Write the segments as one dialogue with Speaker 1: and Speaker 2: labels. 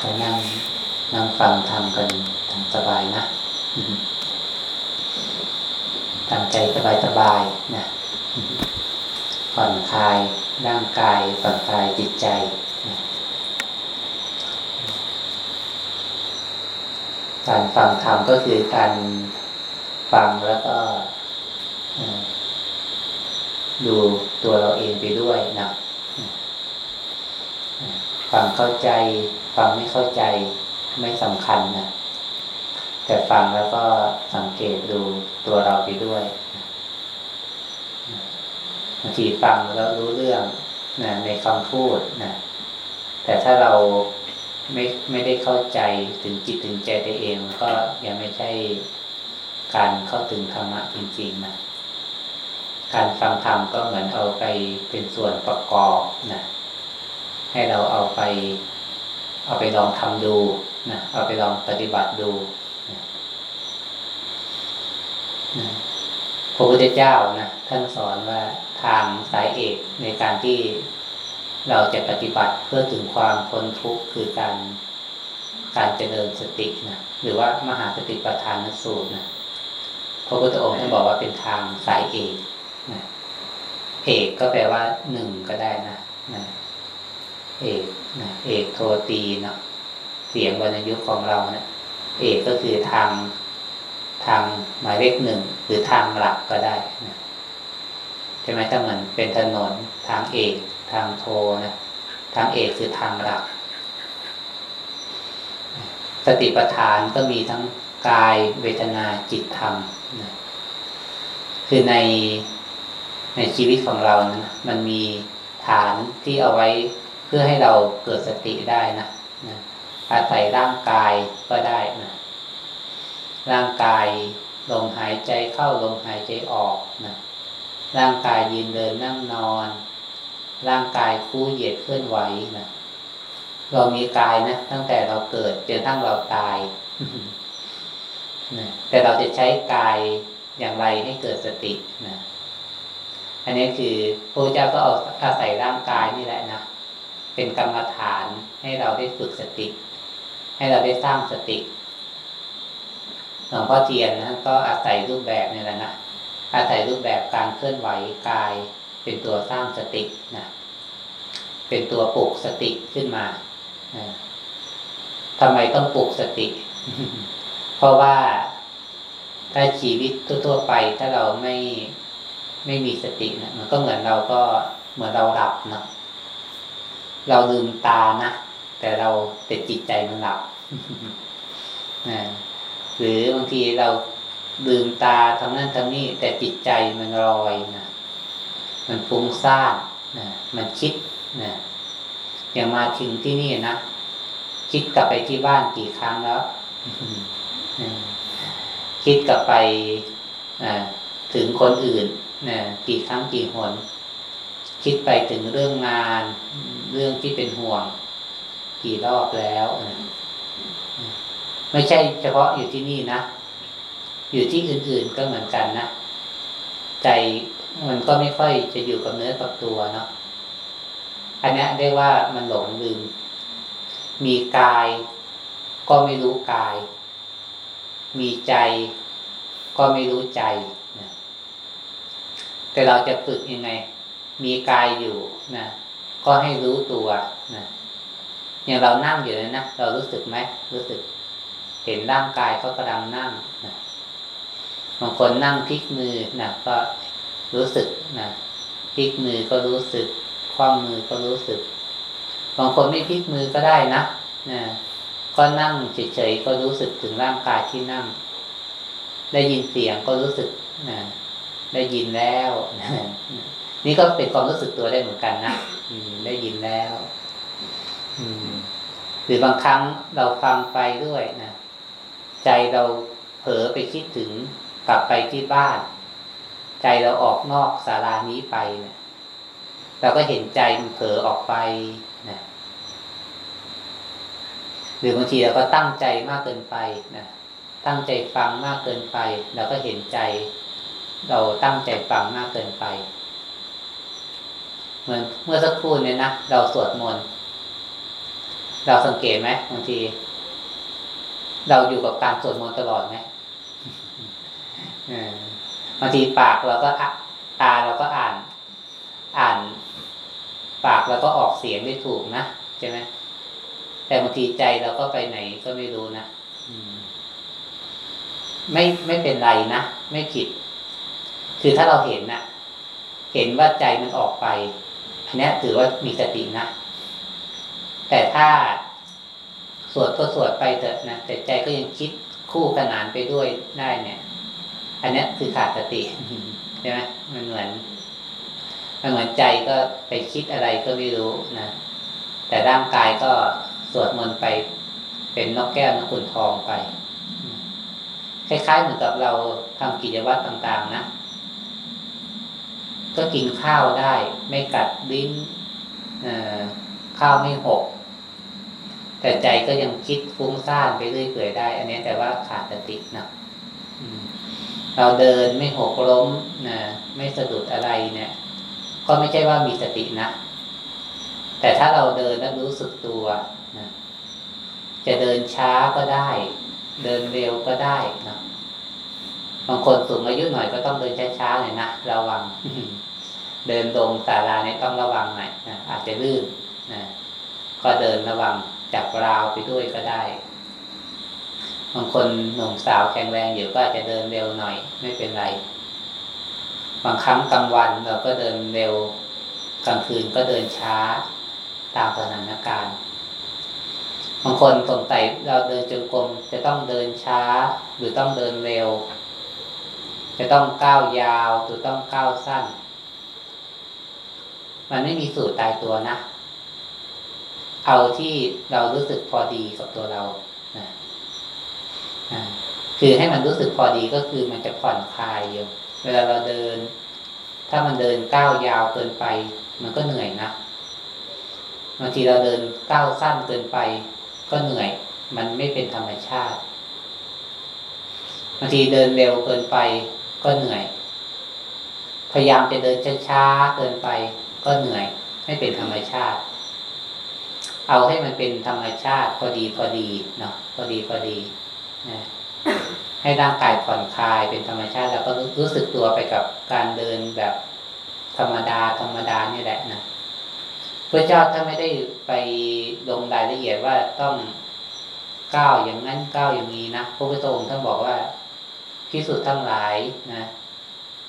Speaker 1: ก็นั่งนั่งฟังทำกันทำสบายนะทำใจสบายสบายนะผ่อนคลายร่างกายผ่อนคลายจิตใจการฟังธรรมก็คือการฟังแล้วก็ดูตัวเราเองไปด้วยนะฟังเข้าใจ ฟังไม่เข้าใจไม่สำคัญนะแต่ฟังแล้วก็สังเกตดูตัวเราไปด้วยบางทีฟังแล้วรู้เรื่องนะในคำพูดนะแต่ถ้าเราไม่ไม่ได้เข้าใจถึงจิตถึงใจตัวเองก็ยังไม่ใช่การเข้าถึงธรรมะจริงๆนะการฟังธรรมก็เหมือนเอาไปเป็นส่วนประกอบนะให้เราเอาไป เอาไปลองทำดูนะเอาไปลองปฏิบัติดูนะพระพุทธเจ้านะท่านสอนว่าทางสายเอกในการที่เราจะปฏิบัติเพื่อถึงความพ้นทุกข์คือการการเจริญสตินะหรือว่ามหาสติปัฏฐานสูตรนะพระพุทธองค์ท่านบอกว่าเป็นทางสายเอกนะเอกก็แปลว่าหนึ่งก็ได้นะนะ เอกนะเอกโทตีเนาะเสียงวรรณยุกของเราเนะี่ยเอกก็คือทางทางหมายเลขหนึ่งหรือทางหลักก็ได้นะใช่ไหมถ้าเหมือนเป็นถนนทางเอกทางโทนะทางเอกคือทางหลัก สติปัฏฐานก็มีทั้งกายเวทนาจิตธรรมนะคือในในชีวิตของเรานะมันมีฐานที่เอาไว้ พื่อให้เราเกิดสติได้นะนะอาศัยร่างกายก็ได้นะร่างกายลมหายใจเข้าลมหายใจออกนะร่างกายยืนเดินนั่งนอน ร่างกายคู่เหยียดเคลื่อนไหวนะเรามีกายนะตั้งแต่เราเกิดจนทั้งเราตายนะแต่เราจะใช้กายอย่างไรให้เกิดสตินะอันนี้คือพระเจ้าก็เอาอาศัยร่างกายนี่แหละนะ เป็นกรรมฐานให้เราได้ฝึกสติ ให้เราได้สร้างสติหลวงพ่อเทียนนะก็อาศัยรูปแบบนี่แหละนะอาศัยรูปแบบการเคลื่อนไหวกาย เป็นตัวสร้างสตินะเป็นตัวปลุกสติขึ้นมาทำไมต้องปลุกสติ เพราะว่าถ้าชีวิตทั่วๆไป ถ้าเราไม่ไม่มีสตินะมันก็เหมือนเราก็เหมือนเราหลับเนาะ เราลืมตานะ แต่เราแต่จิตใจมันหลับนะหรือบางทีเราลืมตาทำนั่นทำนี่แต่จิตใจมันลอยนะมันฟุ้งซ่านนะมันคิดนะอย่างมาถึงที่นี่นะคิดกลับไปที่บ้านกี่ครั้งแล้วคิดกลับไปถึงคนอื่นนะกี่ครั้งกี่หน คิดไปถึงเรื่องงาน เรื่องที่เป็นห่วง กี่รอบแล้วนะไม่ใช่เฉพาะอยู่ที่นี่นะ อยู่ที่อื่นๆก็เหมือนกันนะ ใจมันก็ไม่ค่อยจะอยู่กับเนื้อกับตัวเนาะอันนี้เรียกว่ามันหลงลืม มีกาย ก็ไม่รู้กาย มีใจ ก็ไม่รู้ใจ แต่เราจะฝึกยังไง มีกายอยู่นะก็ให้รู้ตัวนะอย่างเรานั่งอยู่เลยนะเรารู้สึกไหมรู้สึก เห็นร่างกายเขากำลังนั่งนะบางคนนั่งพลิกมือนะก็รู้สึกนะพลิกมือก็รู้สึก คว่ำมือก็รู้สึก บางคนไม่พลิกมือก็ได้นะนะก็นั่งเฉยๆก็รู้สึกถึงร่างกายที่นั่ง ได้ยินเสียงก็รู้สึกนะได้ยินแล้วนะ นี่ก็เป็นความรู้สึกตัวได้เหมือนกันนะได้ยินแล้วอืมหรือบางครั้งเราฟังไปด้วยนะใจเราเผลอไปคิดถึงกลับไปที่บ้าน ใจเราออกนอกศาลานี้ไปเนะี่ยเราก็เห็นใจมันเผลอออกไปนะหรือบางทีเราก็ตั้งใจมากเกินไปนะตั้งใจฟังมากเกินไปเราก็เห็นใจ เราตั้งใจฟังมากเกินไป เหมือนเมื่อสักครู่เนี่ยนะเราสวดมนต์เราสังเกตไหมบางที เราอยู่กับการสวดมนต์ตลอดไหมบางทีปากเราก็ตาเราก็อ่าน อ่าน ปากเราก็ออกเสียงได้ถูกนะใช่ไหมแต่บางทีใจเราก็ไปไหนก็ไม่รู้นะไม่ไม่เป็นไรนะไม่ผิด คือถ้าเราเห็นนะ่ะเห็นว่าใจมันออกไป อันนี้ถือว่ามีสตินะ แต่ถ้าสวดก็สวดไปเถอะนะแต่ใจก็ยังคิดคู่ขนานไปด้วยได้เนี่ย อันนี้คือขาดสติใช่ไหมมันเหมือนมันเหมือนใจก็ไปคิดอะไรก็ไม่รู้นะแต่ร่างกายก็สวดมนต์ไปเป็นนกแก้วนกขุนทองไป คล้ายๆเหมือนกับเราทำกิจวัตรต่าง ๆ นะ ก็กินข้าวได้ ไม่กัดลิ้นข้าวไม่หก แต่ใจก็ยังคิดฟุ้งซ่านไปเรื่อยเปื่อยได้ อันนี้แต่ว่าขาดสตินะเราเดินไม่หกล้มนะไม่สะดุดอะไรเนี่ย ก็ไม่ใช่ว่ามีสตินะ แต่ถ้าเราเดินแล้วรู้สึกตัวนะจะเดินช้าก็ได้ เดินเร็วก็ได้นะ บางคนสูงอายุหน่อยก็ต้องเดินช้าๆหน่อยนะระวัง เดินตรงศาลาเนี่ยต้องระวังหน่อยนะอาจจะลื่นนะก็เดินระวังจับราวไปด้วยก็ได้ บางคนหนุ่มสาวแข็งแรงอยู่ก็อาจจะเดินเร็วหน่อย ไม่เป็นไร บางครั้งกลางวันเราก็เดินเร็วกลางคืนก็เดินช้าตามสถานการณ์บางคนสงสัยเราเดินจงกรมจะต้องเดินช้าหรือต้องเดินเร็ว จะต้องก้าวยาวหรือต้องก้าวสั้น มันไม่มีสูตรตายตัวนะ เอาที่เรารู้สึกพอดีกับตัวเรานะคือให้มันรู้สึกพอดีก็คือมันจะผ่อนคลายอยู่เวลาเราเดิน ถ้ามันเดินก้าวยาวเกินไป มันก็เหนื่อยนะบางทีเราเดินก้าวสั้นเกินไป ก็เหนื่อย มันไม่เป็นธรรมชาติบางทีเดินเร็วเกินไป ก็เหนื่อย พยายามจะเดินช้าๆเกินไป ก็เหนื่อย ไม่เป็นธรรมชาติ เอาให้มันเป็นธรรมชาติ พอดีพอดีเนาะพอดีพอดีนะให้ร่างกายผ่อนคลายเป็นธรรมชาติ แล้วก็รู้สึกตัวไปกับการเดินแบบธรรมดา ธรรมดานี่แหละนะพระเจ้าถ้าไม่ได้ไปลงรายละเอียดว่าต้องก้าวอย่างนั้นก้าวอย่างนี้นะพระพุทธองค์ท่านบอกว่า พิสุทธ์ทั้งหลายนะ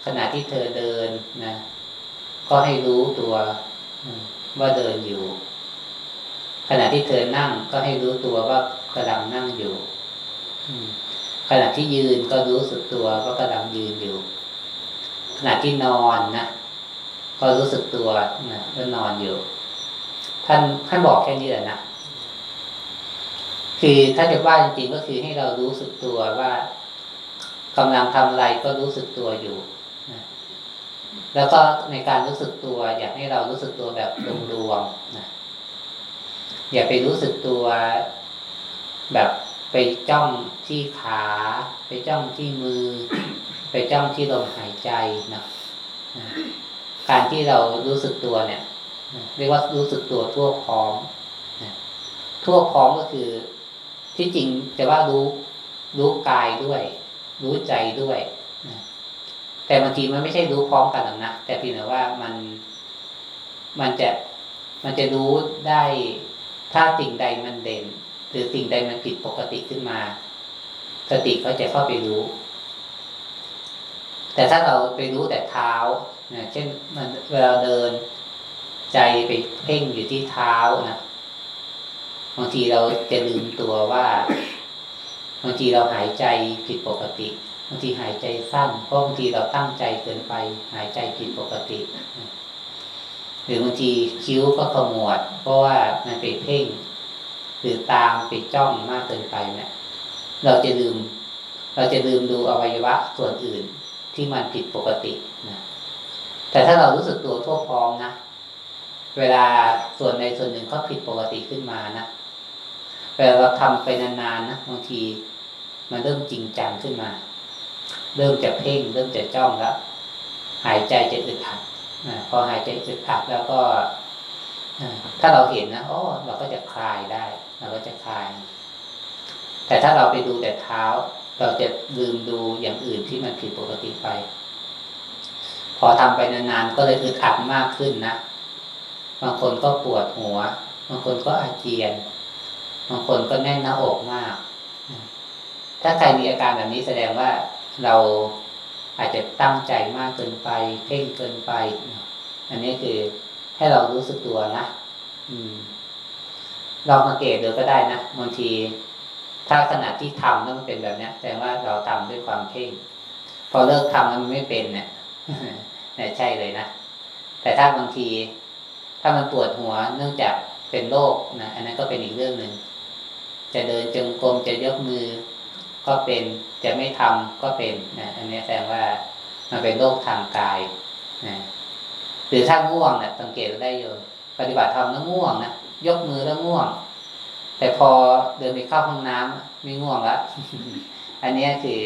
Speaker 1: ขณะที่เธอเดินนะก็ให้รู้ตัวว่าเดินอยู่ ขณะที่เธอนั่งก็ให้รู้ตัวว่ากำลังนั่งอยู่ขณะที่ยืนก็รู้สึกตัวว่ากำลังยืนอยู่ ขณะที่นอนนะก็รู้สึกตัวนะว่านอนอยู่ ท่านท่านบอกแค่นี้แหละนะคือถ้าจะว่าจริงๆก็คือให้เรารู้สึกตัวว่า กำลังทำอะไรก็รู้สึกตัวอยู่นะแล้วก็ในการรู้สึกตัว อยากให้เรารู้สึกตัวแบบรวมๆนะอย่าไปรู้สึกตัวแบบไปจ้องที่ขา ไปจ้องที่มือ ไปจ้องที่ลมหายใจนะการที่เรารู้สึกตัวเนี่ยเรียกว่ารู้สึกตัวทั่วพร้อมทั่วพร้อมก็คือที่จริงแต่ว่ารู้รู้กายด้วย รู้ใจด้วยแต่บางทีมันไม่ใช่รู้พร้อมกันหรอกนะแต่เพียงแต่ว่ามันมันจะมันจะรู้ได้ถ้าสิ่งใดมันเด่น หรือสิ่งใดมันผิดปกติขึ้นมา สติเขาจะเข้าไปรู้ แต่ถ้าเราไปรู้แต่เท้านะเช่นมันเวลาเดินใจไปเพ่งอยู่ที่เท้านะบางทีเราจะลืมตัวว่า บางทีเราหายใจผิดปกติ บางทีหายใจสั้นเพราะบางทีเราตั้งใจเกินไป หายใจผิดปกติ หรือบางทีคิ้วก็ขมวด เพราะว่ามันไปเพ่ง หรือตามไปจ้องมากเกินไปเนะี่ยเราจะลืม เราจะลืมดูอวัยวะส่วนอื่นที่มันผิดปกตินะแต่ถ้าเรารู้สึกตัวทั่วพร้อมนะเวลาส่วนในส่วนหนึ่งเขาผิดปกติขึ้นมานะเวลาเราทำไปนานๆนะบางที มันเริ่มจริงจังขึ้นมา เริ่มจะเพ่ง เริ่มจะจ้องแล้ว หายใจจะอึดอัดพอหายใจอึดอัดแล้วก็ถ้าเราเห็นนะโอ้เราก็จะคลายได้ เราก็จะคลาย แต่ถ้าเราไปดูแต่เท้า เราจะลืมดูอย่างอื่นที่มันผิดปกติไป พอทำไปนานๆก็เลยอึดอัดมากขึ้นนะบางคนก็ปวดหัว บางคนก็อาเจียน บางคนก็แน่นหน้าอกมาก ถ้าใครมีอาการแบบนี้แสดงว่าเราอาจจะตั้งใจมากเกินไป เพ่งเกินไป อันนี้คือให้เรารู้สึกตัวนะอืมลองสังเกตดูก็ได้นะบางที ถ้าขณะที่ทำแล้วมันเป็นแบบนี้แสดงว่าเราทำด้วยความเพ่ง พอเลิกทำแล้วมันไม่เป็นเนี่ยเนี่ยใช่เลยนะแต่ถ้าบางที ถ้ามันปวดหัวเนื่องจากเป็นโรคนะอันนั้นก็เป็นอีกเรื่องหนึ่งจะเดินจงกรมจะยกมือ ก็เป็นจะไม่ทำก็เป็นนะอันนี้แสดงว่ามันเป็นโรคทางกายนะหรือถ้าง่วงเนะี่ยสังเกตได้อยู่ปฏิบัติธรรมแล้วง่วงนะยกมือแล้วง่วง แต่พอเดินไปเข้าห้องน้ำไม่ง่วงละอันนี้คือ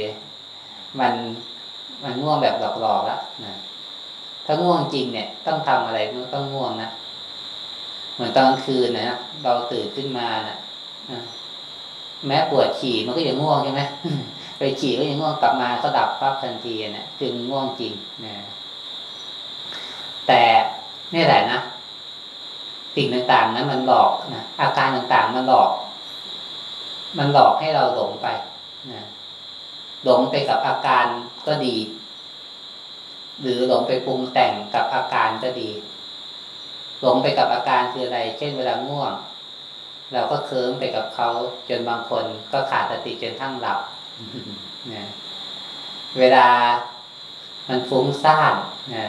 Speaker 1: มันมันง่วงแบบหลอกๆแล้วนะถ้าง่วงจริงเนี่ย ต้องทำอะไรต้องง่วงนะเหมือนตอนกลางคืนนะเราตื่นขึ้นมานะ แม้ปวดฉี่มันก็ยังง่วงใช่ไหมไปฉี่ก็ยังง่วงกลับมาก็ดับปั๊บทันทีนะคือง่วงจริงนะแต่นี่แหละนะสิ่งต่างๆนั้นมันหลอกนะอาการต่างๆ มันหลอก มันหลอกให้เราหลงไปนะหลงไปกับอาการก็ดี หรือหลงไปปรุงแต่งกับอาการก็ดี หลงไปกับอาการคืออะไร เช่นเวลาง่วง เราก็เคิมไปกับเขาจนบางคนก็ขาดสติจนทั้งหลับนะเวลามันฟุ้งซ่านนะ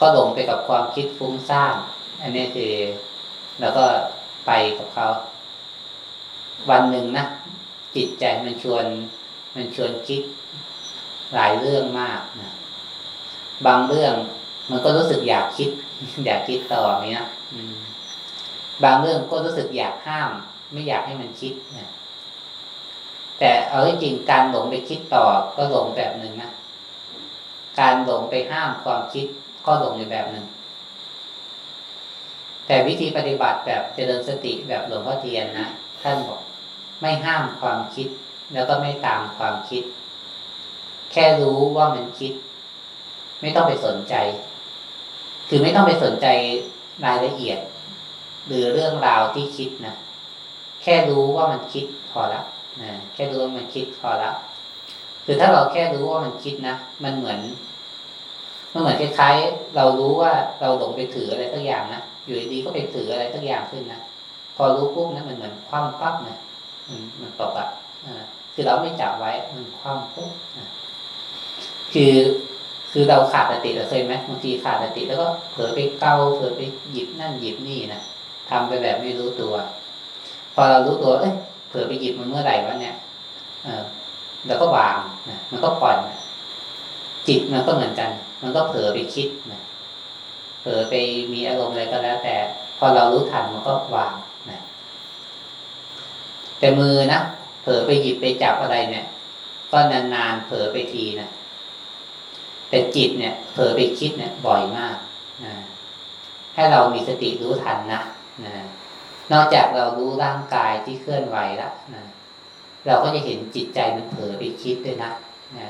Speaker 1: ก็หลงไปกับความคิดฟุ้งซ่านอันนี้คือเราก็ไปกับเขา วันหนึ่งนะจิตใจมันชวน มันชวนคิดหลายเรื่องมากนะบางเรื่องมันก็รู้สึกอยากคิด อยากคิดต่อเนี้ย บางเรื่องก็รู้สึกอยากห้าม ไม่อยากให้มันคิดนะแต่เอาจริงการหลงไปคิดต่อก็หลงแบบหนึ่งนะการหลงไปห้ามความคิดก็หลงในแบบหนึ่ง แต่วิธีปฏิบัติแบบเจริญสติแบบหลวงพ่อเทียนนะท่านบอกไม่ห้ามความคิด แล้วก็ไม่ตามความคิด แค่รู้ว่ามันคิด ไม่ต้องไปสนใจ คือไม่ต้องไปสนใจรายละเอียด หรือเรื่องราวที่คิดนะแค่รู้ว่ามันคิดพอละนะแค่รู้ว่ามันคิดพอละคือถ้าเราแค่รู้ว่ามันคิดนะมันเหมือนมันเหมือนคล้ายๆ เรารู้ว่าเราหลงไปถืออะไรสักอย่างนะอยู่ดีก็ไปถืออะไรสักอย่างขึ้นนะพอรู้ปุ๊บนะมันเหมือนคว่ำปั๊บนะมันมันตกอะคือเราไม่จับไว้มันคว่ำปุ๊บคือคือเราขาดสติเราเคยไหมบางทีขาดสติแล้วก็เผลอไปเกาเผลอไปหยิบนั่นหยิบนี่นะ ทำไปแบบไม่รู้ตัว พอเรารู้ตัว เอ้ยเผลอไปหยิบมันเมื่อไหร่วะเนี่ย เออแล้วก็วางนะมันก็ปล่อยนะจิตมันก็เหมือนกัน มันก็เผลอไปคิดนะเผลอไปมีอารมณ์อะไรก็แล้ว แต่ พอเรารู้ทันมันก็วางนะแต่มือนะเผลอไปหยิบไปจับอะไรเนี่ย ก็นานๆเผลอไปทีนะแต่จิตเนี่ยเผลอไปคิดเนี่ยบ่อยมากนะให้เรามีสติรู้ทันนะ นะนอกจากเรารู้ร่างกายที่เคลื่อนไหวแล้วนะเราก็จะเห็นจิตใจมันเผลอไปคิดด้วยนะนะ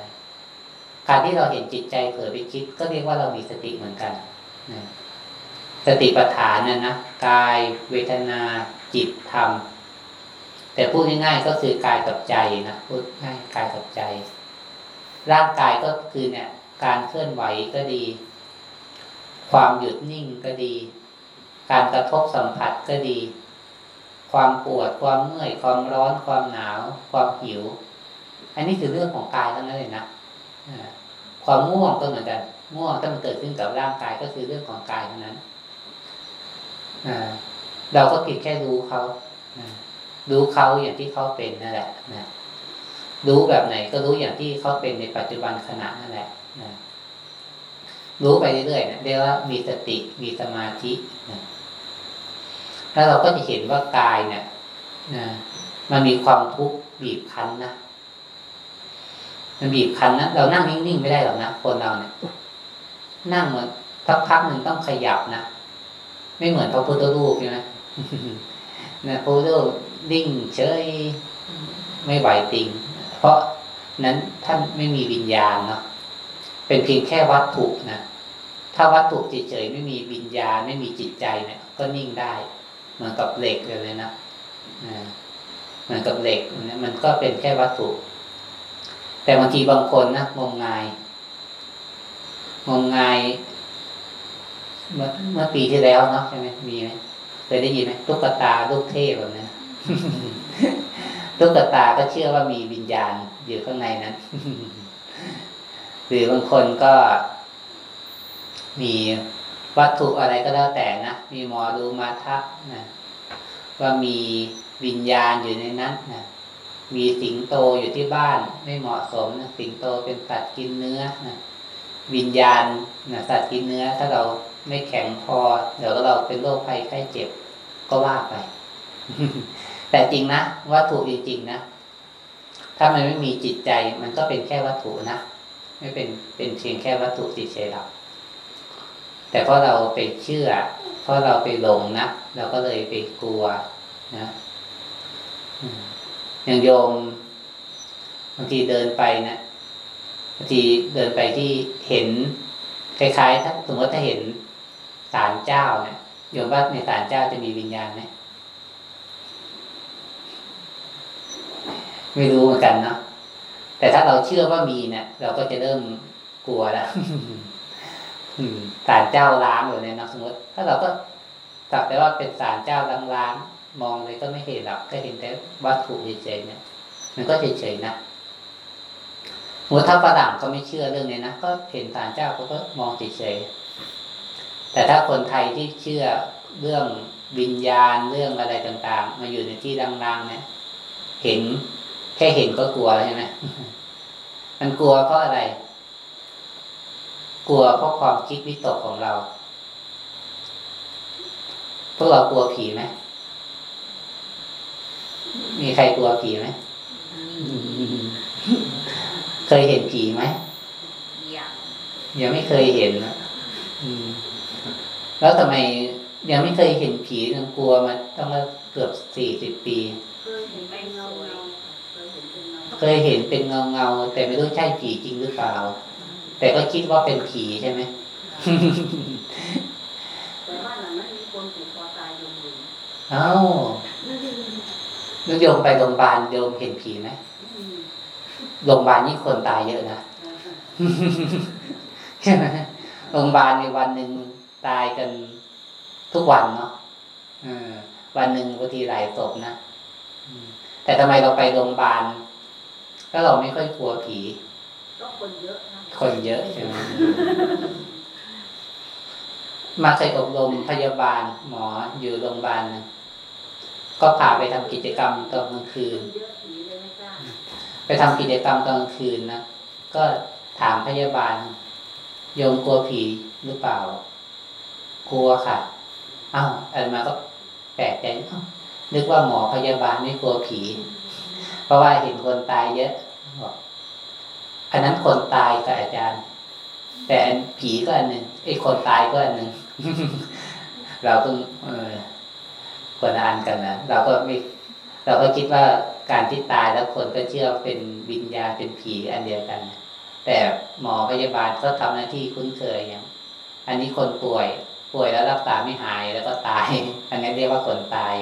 Speaker 1: การที่เราเห็นจิตใจเผลอไปคิด ก็เรียกว่าเรามีสติเหมือนกันนะสติปัฏฐานนะนะกายเวทนาจิตธรรม แต่พูดง่ายๆก็คือกายกับใจนะพูดง่ายกายกับใจ ร่างกายก็คือเนี่ย การเคลื่อนไหวก็ดี ความหยุดนิ่งก็ดี การกระทบสัมผัสก็ดี ความปวดความเมื่อยความร้อนความหนาว ความหิว อันนี้คือเรื่องของกายทั้งนั้นเลยนะความง่วงก็เหมือนกันง่วงถ้ามันเกิดขึ้นกับร่างกายก็คือเรื่องของกายเท่านั้นเราก็เพียงแค่รู้เขารู้เขาอย่างที่เขาเป็นนั่นแหละนะรู้แบบไหนก็รู้อย่างที่เขาเป็นในปัจจุบันขณะนั่นแหละนะรู้ไปเรื่อยๆนะเรียกว่ามีสติมีสมาธินะ แล้วเราก็จะเห็นว่ากายเนี่ยนะมันมีความทุกข์บีบคั้นนะมันบีบคั้นนะเรานั่งนิ่งๆไม่ได้หรอกนะคนเราเนี่ย นั่งเหมือนพักๆหนึ่งต้องขยับนะไม่เหมือนพระพุทธรูปใช่ไหมนะพระพุทธรูปนิ่งเฉยไม่ไหวติง เพราะนั้นท่านไม่มีวิญญาณเนาะเป็นเพียงแค่วัตถุนะถ้าวัตถุเฉยๆไม่มีวิญญาณไม่มีจิตใจเนี่ย ก็นิ่งได้ เหมือนกับเหล็กเลยนะเหมือนกับเหล็กเนี่ยมันก็เป็นแค่วัตถุ แต่บางทีบางคนนะงมงาย งมงายเมื่อเมื่อปีที่แล้วเนาะใช่ไหมมีไหมเคยได้ยินไหมตุ๊กตาลูกเทพแบบนี้ตุ๊กตาก็เชื่อว่ามีวิญญาณอยู่ข้างในนั้น หรือบางคนก็มี วัตถุอะไรก็แล้วแต่นะมีหมอดูมาทักนะว่ามีวิญญาณอยู่ในนั้นนะมีสิงโตอยู่ที่บ้านไม่เหมาะสมนะสิงโตเป็นสัตว์กินเนื้อนะวิญญาณนะสัตว์กินเนื้อ ถ้าเราไม่แข็งพอ เดี๋ยวเราเป็นโรคภัยไข้เจ็บก็ว่าไป แต่จริงนะวัตถุจริงๆนะถ้ามันไม่มีจิตใจ มันก็เป็นแค่วัตถุนะไม่เป็นเป็นเพียงแค่วัตถุติเฉยหรอก แต่เพราะเราไปเชื่อ เพราะเราไปหลงนะเราก็เลยไปกลัวนะอย่างโยมบางทีเดินไปนะบางทีเดินไปที่เห็นคล้ายๆถ้าสมมติถ้าเห็นศาลเจ้าเนี่ยโยมว่าในศาลเจ้าจะมีวิญญาณไหมไม่รู้เหมือนกันเนาะแต่ถ้าเราเชื่อว่ามีเนี่ยเราก็จะเริ่มกลัวแล้ว ศาลเจ้าล้างอยู่ในนะสมมติถ้าเราก็สักแต่ว่าเป็นศาลเจ้าล้างๆมองเลยก็ไม่เห็นหรอกก็เห็นแต่วัตถุเฉยๆเนี่ย มันก็เฉยๆนะสมมติถ้าฝรั่งเขาไม่เชื่อเรื่องนี้นะก็เห็นศาลเจ้าเขาก็มองเฉยๆแต่ถ้าคนไทยที่เชื่อเรื่องวิญญาณเรื่องอะไรต่าง ๆ มาอยู่ในที่ดังๆเนี่ยเห็นแค่เห็นก็กลัวใช่ไหมมันกลัวเพราะอะไร กลัวเพราะความคิดวิตกของเรา พวกเรากลัวผีไหม มีใครกลัวผีไหม เคยเห็นผีไหม ยังยังไม่เคยเห็นนะแล้วทำไมยังไม่เคยเห็นผียังกลัวมาต้องเกือบสี่สิบปี เคยเห็นเป็นเงาเงาแต่ไม่รู้ใช่ผีจริงหรือเปล่า แต่ก็คิดว่าเป็นผีใช่ไหมแต่บ้านหลังนั้นมีคนถูกคอตายโยมอยู่เอ้าโยมไปโรงพยาบาลโยมเห็นผีไหมโรงพยาบาลนี่คนตายเยอะนะใช่ไหมโรงพยาบาลในวันหนึ่งตายกันทุกวันเนาะวันหนึ่งบางทีหลายศพนะแต่ทำไมเราไปโรงพยาบาลก็เราไม่ค่อยกลัวผีก็คนเยอะนะ คนเยอะใช่ไหมมาเคยอบรมพยาบาลหมออยู่โรงพยาบาลนะก็พาไปทำกิจกรรมตอนกลางคืน ไปทำกิจกรรมตอนกลางคืนนะก็ถามพยาบาลโยมกลัวผีหรือเปล่า กลัวค่ะอ้าวอันมาก็แปลกใจนึกว่าหมอพยาบาลไม่กลัวผี เพราะว่าเห็นคนตายเยอะบอก อันนั้นคนตายกับอาจารย์ แต่ผีก็อันหนึ่งไอ้คนตายก็อันหนึ่งเราเพิ่งเออคนอ่านกันนะเราก็ไม่เราก็คิดว่าการที่ตายแล้วคนก็เชื่อเป็นวิญญาณเป็นผีอันเดียวกัน แต่หมอพยาบาลก็ทำหน้าที่คุ้นเคยอย่างอันนี้คนป่วย ป่วยแล้วรักษาไม่หายแล้วก็ตาย อันนี้เรียกว่าคนตาย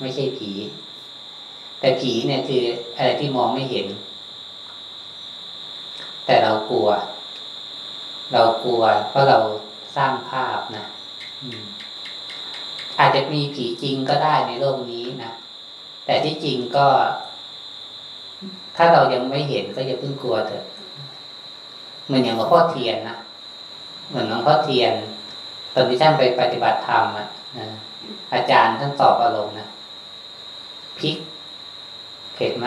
Speaker 1: ไม่ใช่ผี แต่ผีเนี่ยคืออะไรที่มองไม่เห็น แต่เรากลัว เรากลัว เพราะเราสร้างภาพนะอาจจะมีผีจริงก็ได้ในโลกนี้นะแต่ที่จริงก็ ถ้าเรายังไม่เห็นก็อย่าเพิ่งกลัวเถอะเหมือนอย่างหลวงพ่อเทียนนะเหมือนหลวงพ่อเทียน ตอนที่ท่านไปปฏิบัติธรรมอะอาจารย์ท่านตอบอารมณ์นะพลิกเผ็ดไหม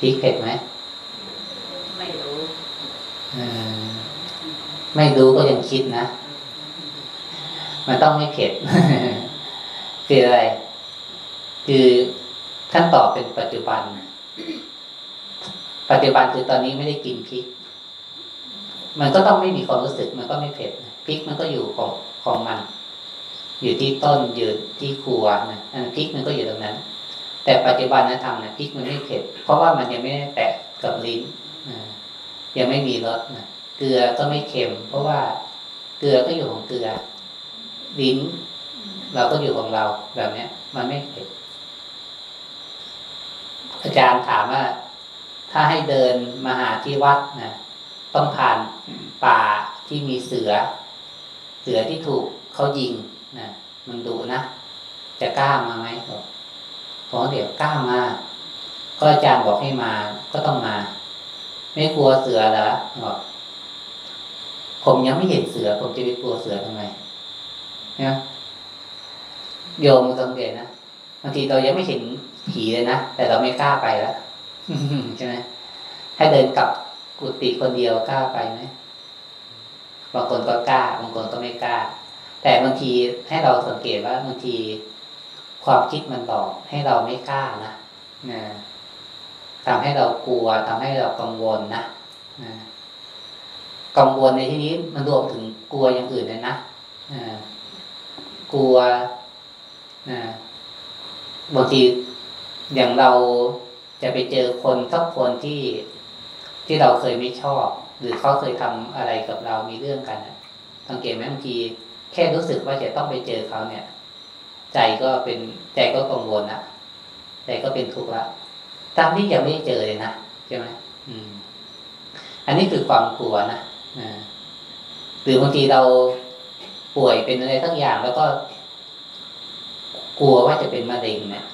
Speaker 1: พริกเผ็ดไหม
Speaker 2: ไม่รู้
Speaker 1: ไม่รู้ก็ยังคิดนะ มันต้องไม่เผ็ดคืออะไร คือท่านตอบเป็นปัจจุบัน ปัจจุบันคือตอนนี้ไม่ได้กินพริก มันก็ต้องไม่มีความรู้สึก มันก็ไม่เผ็ดพริกมันก็อยู่ของของมัน อยู่ที่ต้นอยู่ที่ครัวนะพริกมันก็อยู่ตรงนั้น แต่ปัจจุบันนะทำนะพริกมันไม่เผ็ด เพราะว่ามันยังไม่ได้แตะกับลิ้นยังไม่มีรสนะ ลือก็ไม่เค็ม เพราะว่าเกลือก็อยู่ของเกลือลิ้นเราก็อยู่ของเราแบบเนี้ย มันไม่เผ็ดอาจารย์ถามว่า ถ้าให้เดินมาหาที่วัดนะต้องผ่านป่าที่มีเสือ เสือที่ถูกเขายิงนะมันดูนะจะกล้ามาไหมบอกพอเดี๋ยวกล้ามาก็อาจารย์บอกให้มาก็ต้องมา ไม่กลัวเสือเหรอบอก ผมยังไม่เห็นเสือ ผมจะไปกลัวเสือทำไมนะโยมสังเกตนะบางทีเรายังไม่เห็นผีเลยนะแต่เราไม่กล้าไปแล้วใช่ไหมให้เดินกลับกุฏิคนเดียวกล้าไปไหมบางคนก็กล้าบางคนก็ไม่กล้า แต่บางทีให้เราสังเกตว่าบางทีความคิดมันบอกให้เราไม่กล้านะนะทำให้เรากลัวทำให้เรากังวลนะนะ กังวลในที่นี้มันรวมถึงกลัวอย่างอื่นเลยนะกลัวนะบางทีอย่างเราจะไปเจอคนสักคนที่ที่เราเคยไม่ชอบ หรือเขาเคยทำอะไรกับเรามีเรื่องกันสังเกตไหมบางทีแค่รู้สึกว่าจะต้องไปเจอเขาเนี่ย ใจก็เป็นใจก็กังวลนะใจก็เป็นทุกข์ละตามที่ยังไม่เจอเลยนะใช่ไหมอืม อันนี้คือความกลัวนะ หรือบางทีเราป่วยเป็นอะไรทั้งอย่างแล้วก็ กลัวว่าจะเป็นมะเร็งเนี่ย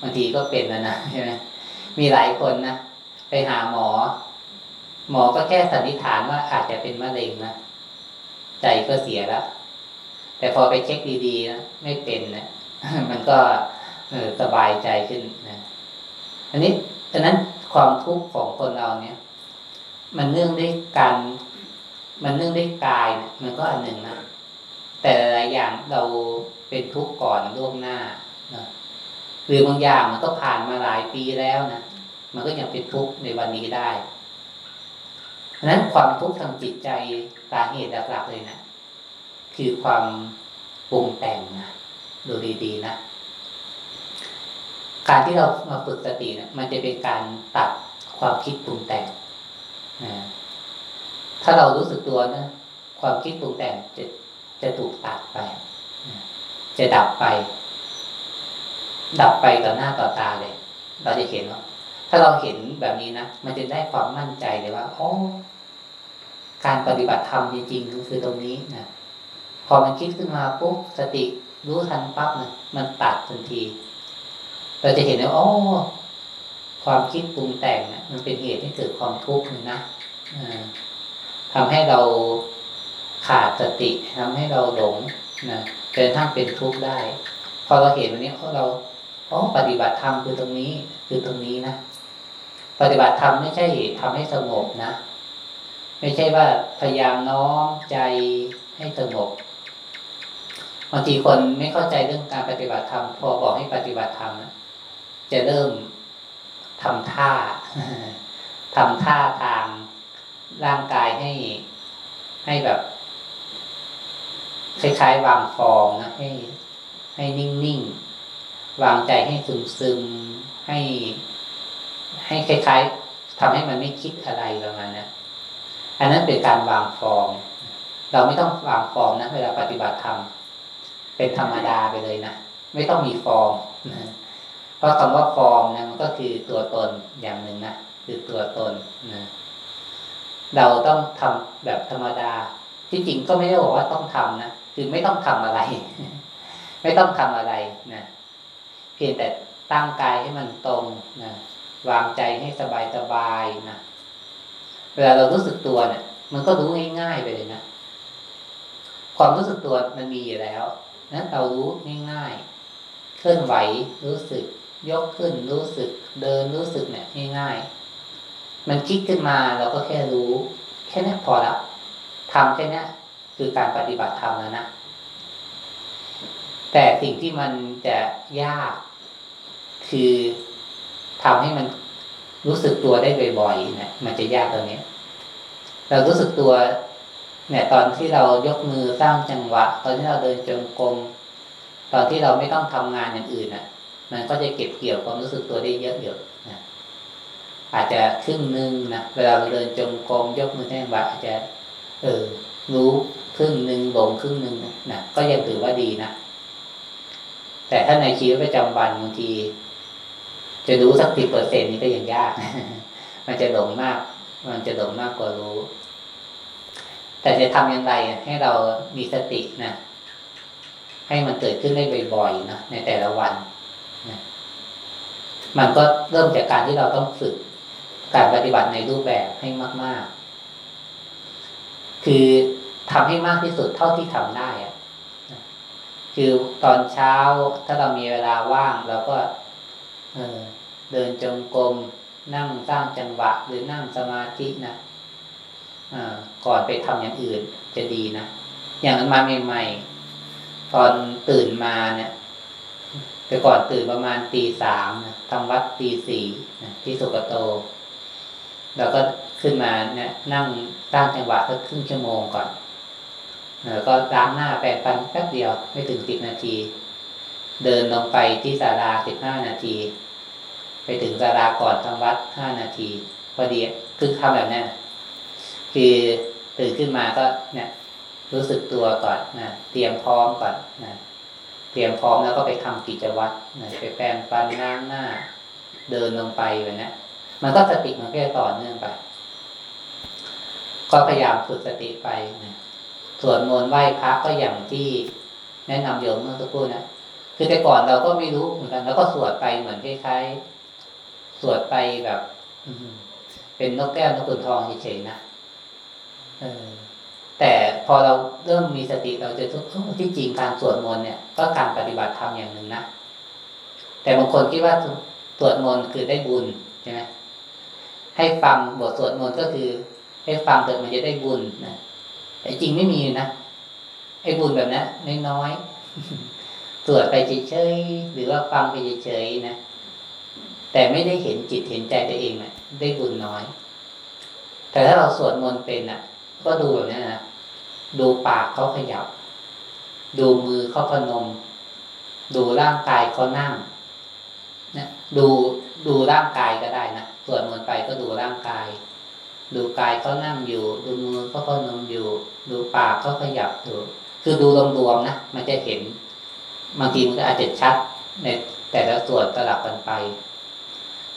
Speaker 1: บางทีก็เป็นนะนะใช่ไหมมีหลายคนนะไปหาหมอ หมอก็แค่สันนิษฐานว่าอาจจะเป็นมะเร็งนะใจก็เสียแล้ว แต่พอไปเช็คดีๆนะไม่เป็นนะมันก็เออสบายใจขึ้นนะอันนี้ดังนั้นความทุกข์ของคนเราเนี่ย มันเนื่องด้วยการ มันเนื่องด้วยกายเนี่ยมันก็อันหนึ่งนะ แต่หลายอย่างเราเป็นทุกข์ก่อนล่วงหน้านะหรือบางอย่างมันก็ผ่านมาหลายปีแล้วนะมันก็ยังเป็นทุกข์ในวันนี้ได้ดังนั้นความทุกข์ทางจิตใจสาเหตุหลักๆเลยนะคือความปรุงแต่งนะดูดีๆนะการที่เรามาฝึกสติเนะี่ยมันจะเป็นการตัดความคิดปรุงแต่งนะ ถ้าเรารู้สึกตัวนะความคิดปรุงแต่งจะจะถูกตัดไป จะดับไป ดับไปต่อหน้าต่อตาเลย เราจะเห็นว่าถ้าเราเห็นแบบนี้นะมันจะได้ความมั่นใจเลยว่าโอ้การปฏิบัติธรรมจริงๆก็คือตรงนี้นะพอมันคิดขึ้นมาปุ๊บสติรู้ทันปั๊บนะมันตัดทันที เราจะเห็นว่าโอ้ความคิดปรุงแต่งนะมันเป็นเหตุให้เกิดความทุกข์นะอ่า ทำให้เราขาดสติทำให้เราหลงนะจนทั้งเป็นทุกข์ได้ พอเราเห็นวันนี้เราอ๋อปฏิบัติธรรมคือตรงนี้คือตรงนี้นะปฏิบัติธรรมไม่ใช่ทำให้สงบนะ ไม่ใช่ว่าพยายามน้อมใจให้สงบบางทีคนไม่เข้าใจเรื่องการปฏิบัติธรรมพอบอกให้ปฏิบัติธรรมจะเริ่มทำท่าทำท่าทาง ร่างกายให้ให้แบบคล้ายๆ วางฟองนะให้ ให้นิ่งๆวางใจให้ซึมๆให้ให้คล้ายๆทำให้มันไม่คิดอะไรประมาณนะอันนั้นเป็นการวางฟอร์มเราไม่ต้องวางฟอร์มนะเวลาปฏิบัติธรรมเป็นธรรมดาไปเลยนะไม่ต้องมีฟอร์มนะเพราะคำว่าฟอร์มนะมันก็คือตัวตนอย่างหนึ่งนะคือตัวตนนะ เราต้องทำแบบธรรมดา ที่จริงก็ไม่ได้บอกว่าต้องทำนะคือไม่ต้องทำอะไร ไม่ต้องทำอะไรนะเพียงแต่ตั้งกายให้มันตรงนะวางใจให้สบายสบายนะเวลาเรารู้สึกตัวเนี่ย มันก็รู้ง่ายๆไปเลยนะความรู้สึกตัวมันมีอยู่แล้วนั้นเรารู้ง่ายๆเคลื่อนไหวรู้สึก ยกขึ้นรู้สึก เดินรู้สึกเนี่ยง่ายๆ มันคิดขึ้นมาเราก็แค่รู้ แค่นี้พอละทำแค่นี้คือการปฏิบัติธรรมแล้วนะ แต่สิ่งที่มันจะยาก คือทำให้มันรู้สึกตัวได้บ่อยๆนะมันจะยากตรงนี้ เรารู้สึกตัวเนี่ยตอนที่เรายกมือสร้างจังหวะ ตอนที่เราเดินจงกรมตอนที่เราไม่ต้องทำงานอย่างอื่นอะ มันก็จะเก็บเกี่ยวความรู้สึกตัวได้เยอะ อาจจะครึ่งหนึ่งนะเวลาเราเดินจงกรมยกมือแท่งบะอาจจะ เออ รู้ครึ่งหนึ่งหลงครึ่งหนึ่งนะก็ยังถือว่าดีนะแต่ถ้าในชีวิตประจำวันบางที จะรู้สักสิบเปอร์เซ็นนี่ก็ยังยาก มันจะหลงมาก มันจะหลงมากกว่ารู้ แต่จะทำอย่างไรให้เรามีสตินะให้มันเกิดขึ้นได้บ่อยๆนะในแต่ละวันนะมันก็เริ่มจากการที่เราต้องฝึก การปฏิบัติในรูปแบบให้มาก ๆ คือทำให้มากที่สุดเท่าที่ทำได้อะคือตอนเช้าถ้าเรามีเวลาว่างเราก็เออเดินจงกรมนั่งสร้างจังหวะ หรือนั่งสมาธินะก่อนไปทำอย่างอื่นจะดีนะ อย่างนั้นมาใหม่ๆตอนตื่นมาเนี่ยแต่ก่อนตื่นประมาณตีสามนะทำวัดตีสี่นะที่สุกโต เราก็ขึ้นมาเนี่ยนั่งสร้งจังหวะสักครึ่งชั่วโมงก่อนแล้วก็ล้างหน้าแปรงฟันแป๊บเดียวไม่ถึงสิบนาที เดินลงไปที่ศาลาสิบห้านาที ไปถึงศาลาก่อนทำวัดห้านาที พอดีคือทำแบบนี้คือตื่นขึ้นมาก็เนี่ย รู้สึกตัวก่อนนะเตรียมพร้อมก่อนนะเตรียมพร้อมแล้วก็ไปทำกิจวัตรนะไปแปรงฟันล้างหน้า เดินลงไปแบบนี้ มันก็สติมันก็ต่อเนื่องไป ก็พยายามฝึกสติไปนะสวดมนต์ไหว้พระก็อย่างที่แนะนำโยมเมื่อสักครู่นะคือแต่ก่อนเราก็ไม่รู้เหมือนกันแล้วก็สวดไปเหมือนคล้ายๆสวดไปแบบ อืเป็นนกแก้วนกขุนทองเฉยๆนะเออแต่พอเราเริ่มมีสติเราจะทุกที่จริงการสวดมนต์เนี่ยก็การปฏิบัติธรรมอย่างหนึ่งนะแต่บางคนคิดว่าสวดมนต์คือได้บุญใช่ไหม ให้ฟังบทสวดมนต์ก็คือ ให้ฟังเกิดมันจะได้บุญนะแต่จริงไม่มีนะไอ้บุญแบบนี้นน้อยๆสวดไปเฉยๆหรือว่าฟังไปเฉยๆนะแต่ไม่ได้เห็นจิตเห็นใจตัวเองนะได้บุญน้อย แต่ถ้าเราสวดมนต์เป็นอะก็ดูแบบนี้นะดูปากเขาขยับ ดูมือเขาพนม ดูร่างกายเขานั่งนะดูดูร่างกายก็ได้นะ สวดมนต์ไปก็ดูร่างกาย ดูกายเขานั่งอยู่ ดูมือเขาพนมอยู่ ดูปากเขาขยับอยู่ คือดูรวมๆนะมันจะเห็น บางทีมันก็อาจจะชัดในแต่ละส่วนสลับกันไป